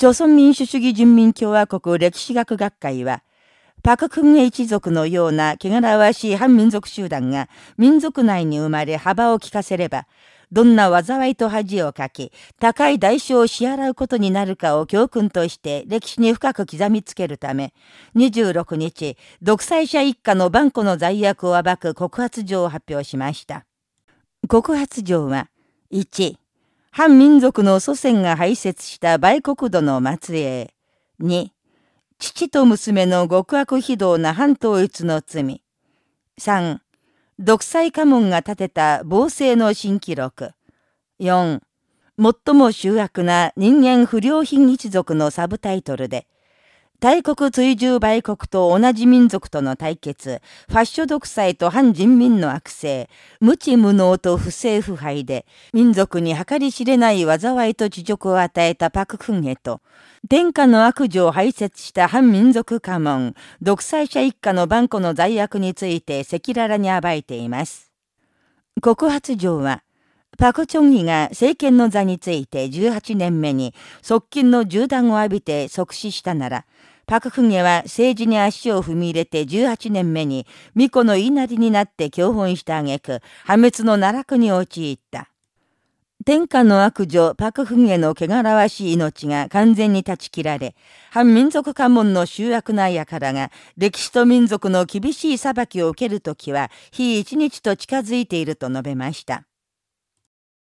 朝鮮民主主義人民共和国歴史学学会は、パククンゲ一族のような汚らわしい反民族集団が民族内に生まれ幅を利かせれば、どんな災いと恥をかき、高い代償を支払うことになるかを教訓として歴史に深く刻みつけるため、26日、独裁者一家の万古の罪悪を暴く告発状を発表しました。告発状は、1、反民族の祖先が排泄した売国土の末裔。2、父と娘の極悪非道な反統一の罪。3、独裁家門が建てた暴政の新記録。4、最も醜悪な人間不良品一族のサブタイトルで、大国追従売国と同じ民族との対決、ファッション独裁と反人民の悪性、無知無能と不正腐敗で、民族に計り知れない災いと恥辱を与えたパククンヘと、天下の悪女を排泄した反民族家紋、独裁者一家の万古の罪悪について赤裸々に暴いています。告発状は、パク・チョンギが政権の座について18年目に側近の銃弾を浴びて即死したなら、パク・クゲは政治に足を踏み入れて18年目に、巫女の言いなりになって教本した挙句、破滅の奈落に陥った。天下の悪女パク・フンゲの汚らわしい命が完全に断ち切られ、反民族家紋の集約な輩が歴史と民族の厳しい裁きを受けるときは、日一日と近づいていると述べました。